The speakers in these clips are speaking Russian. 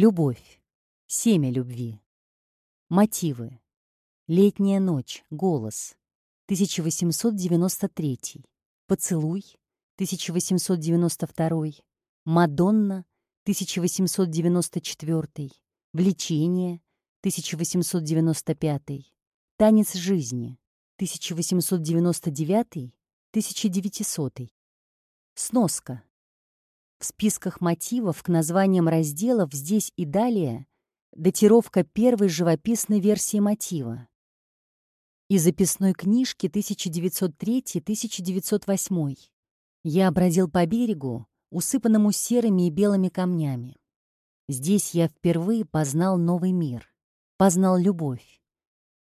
Любовь. Семя любви. Мотивы. Летняя ночь. Голос. 1893. Поцелуй. 1892. Мадонна. 1894. Влечение. 1895. Танец жизни. 1899. 1900. Сноска. В списках мотивов к названиям разделов здесь и далее датировка первой живописной версии мотива. Из записной книжки 1903-1908. Я бродил по берегу, усыпанному серыми и белыми камнями. Здесь я впервые познал новый мир, познал любовь.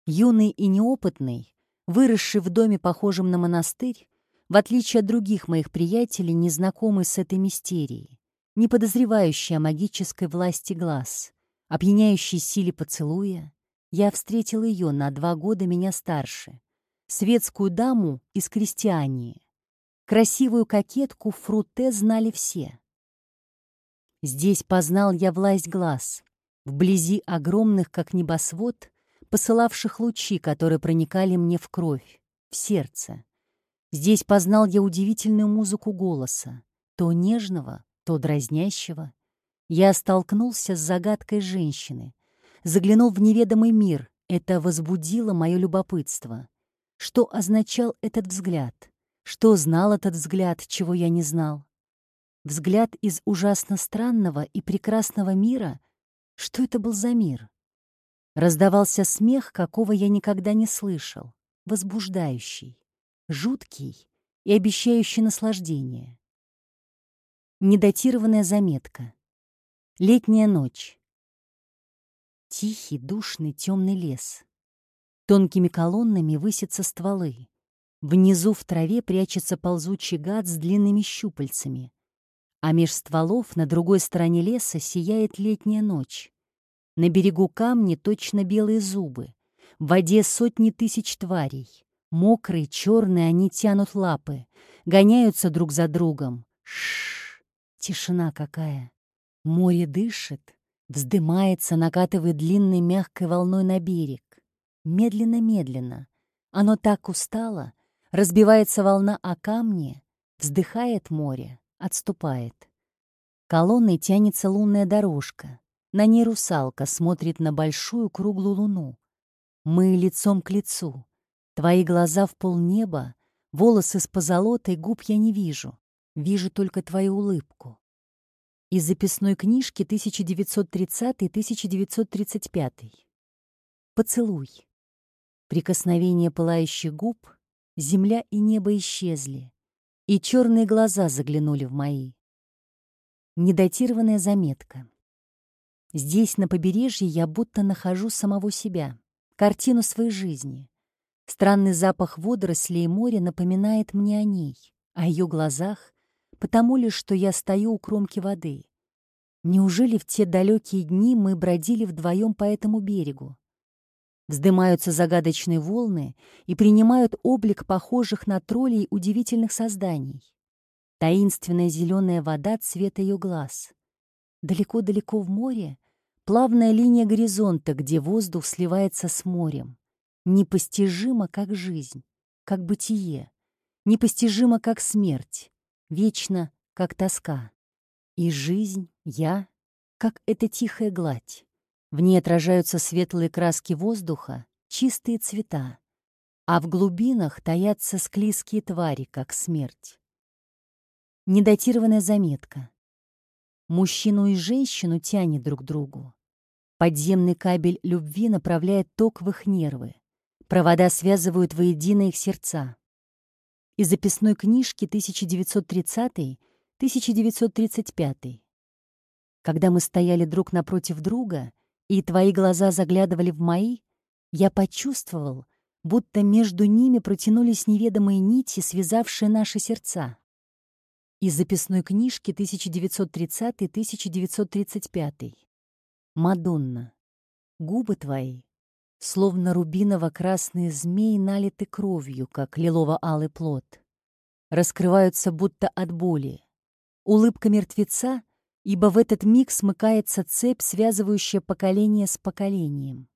Юный и неопытный, выросший в доме, похожем на монастырь, в отличие от других моих приятелей, не знакомый с этой мистерией, не подозревающий о магической власти глаз, опьяняющей силе поцелуя, я встретил ее на два года меня старше, светскую даму из крестьянии. Красивую кокетку Фруте знали все. Здесь познал я власть глаз, вблизи огромных, как небосвод, посылавших лучи, которые проникали мне в кровь, в сердце, Здесь познал я удивительную музыку голоса, то нежного, то дразнящего. Я столкнулся с загадкой женщины, заглянул в неведомый мир. Это возбудило мое любопытство. Что означал этот взгляд? Что знал этот взгляд, чего я не знал? Взгляд из ужасно странного и прекрасного мира? Что это был за мир? Раздавался смех, какого я никогда не слышал, возбуждающий жуткий и обещающий наслаждение. Недатированная заметка. Летняя ночь. Тихий, душный, темный лес. Тонкими колоннами высятся стволы. Внизу в траве прячется ползучий гад с длинными щупальцами. А меж стволов на другой стороне леса сияет летняя ночь. На берегу камни точно белые зубы. В воде сотни тысяч тварей. Мокрые, черные, они тянут лапы, гоняются друг за другом. Шш, тишина какая. Море дышит, вздымается, накатывает длинной мягкой волной на берег. Медленно-медленно. Оно так устало, разбивается волна о камни, вздыхает море, отступает. Колонной тянется лунная дорожка. На ней русалка смотрит на большую круглую луну. Мы лицом к лицу. Твои глаза в полнеба, волосы с позолотой, губ я не вижу. Вижу только твою улыбку. Из записной книжки 1930-1935. Поцелуй. Прикосновение пылающих губ, земля и небо исчезли, и черные глаза заглянули в мои. Недатированная заметка. Здесь, на побережье, я будто нахожу самого себя, картину своей жизни. Странный запах водорослей и моря напоминает мне о ней, о ее глазах, потому ли, что я стою у кромки воды. Неужели в те далекие дни мы бродили вдвоем по этому берегу? Вздымаются загадочные волны и принимают облик похожих на троллей удивительных созданий. Таинственная зеленая вода цвета ее глаз. Далеко-далеко в море плавная линия горизонта, где воздух сливается с морем непостижимо, как жизнь, как бытие, непостижимо, как смерть, вечно, как тоска. И жизнь, я, как эта тихая гладь. В ней отражаются светлые краски воздуха, чистые цвета, а в глубинах таятся склизкие твари, как смерть. Недатированная заметка. Мужчину и женщину тянет друг к другу. Подземный кабель любви направляет ток в их нервы. Провода связывают воедино их сердца. Из записной книжки 1930-1935. Когда мы стояли друг напротив друга, и твои глаза заглядывали в мои, я почувствовал, будто между ними протянулись неведомые нити, связавшие наши сердца. Из записной книжки 1930-1935. Мадонна. Губы твои Словно рубиново-красные змеи налиты кровью, как лилово-алый плод. Раскрываются будто от боли. Улыбка мертвеца ибо в этот миг смыкается цепь, связывающая поколение с поколением.